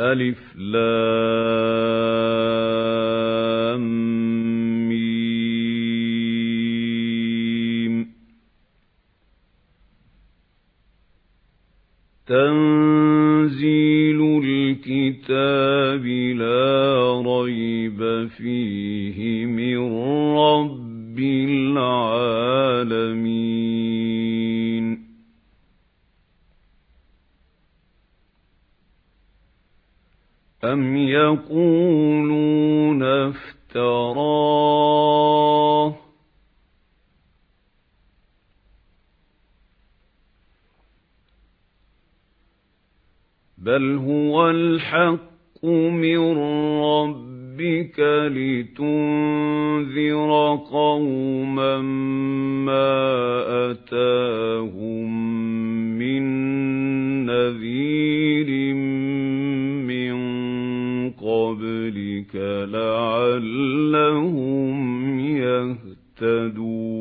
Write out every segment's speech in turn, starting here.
ألف لام ميم. تنزيل الكتاب لا ريب فيه من رب العالمين. أم يقولون افتراه بل هو الحق من ربك لتنذر قوما ما أتاهم لعلهم يهتدون.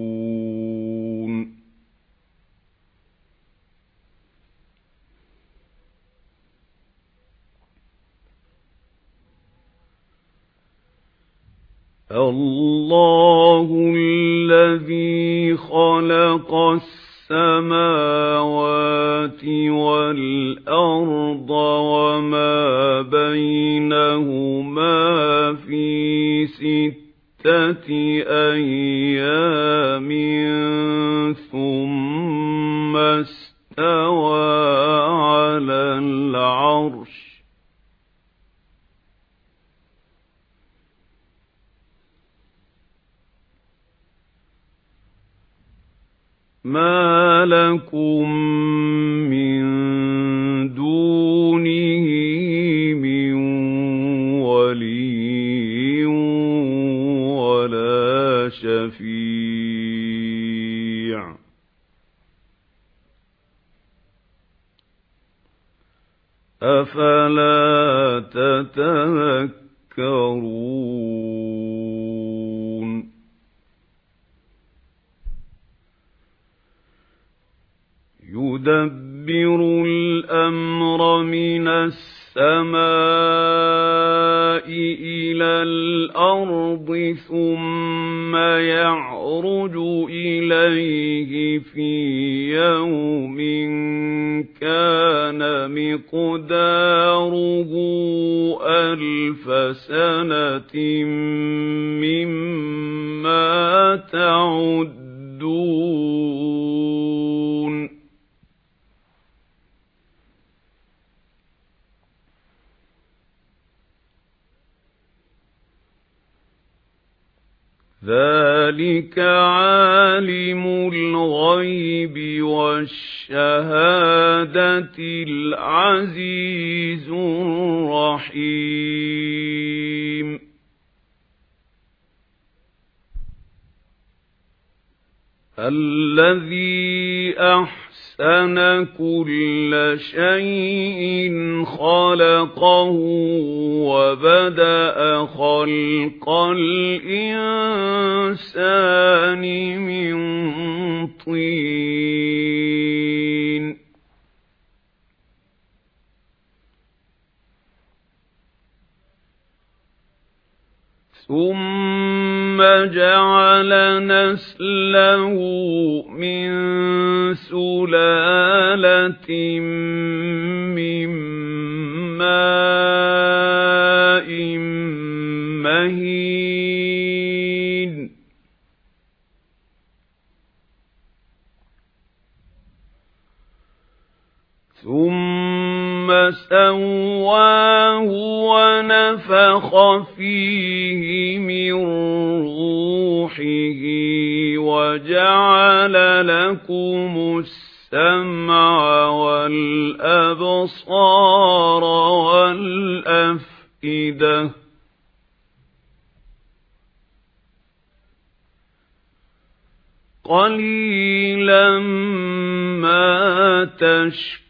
الله الذي خلق السماوات أيام ثم استوى على العرش. ما لكم أفلا تتذكرون؟ يدبر الأمر من السماء إلى الأرض ثم يعرج إليه في يوم كان مقداره ألف سنة مما تعدون. ذلك عالم الغيب والشهادة العزيز الرحيم الذي أحسن كل شيء خلقه وبدأ خلق الإنسان من طين. ثم جعل نسله من سلالة من ماء مهين ثم سواه ونفخ فيه لكم السمع والأبصار والأفئدة قليلا ما تشكرون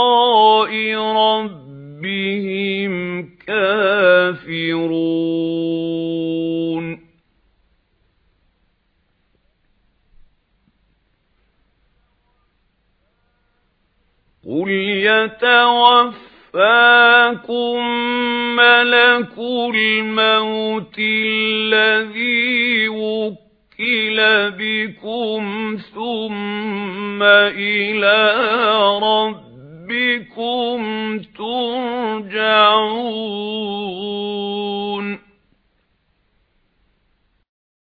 رَبِّهِمْ كَافِرُونَ قُلْ يَتَوَفَّاكُم مَّلَكُ الْمَوْتِ الَّذِي وُكِّلَ بِكُمْ ثُمَّ إِلَى رَبِّكُمْ تُرْجَعُونَ.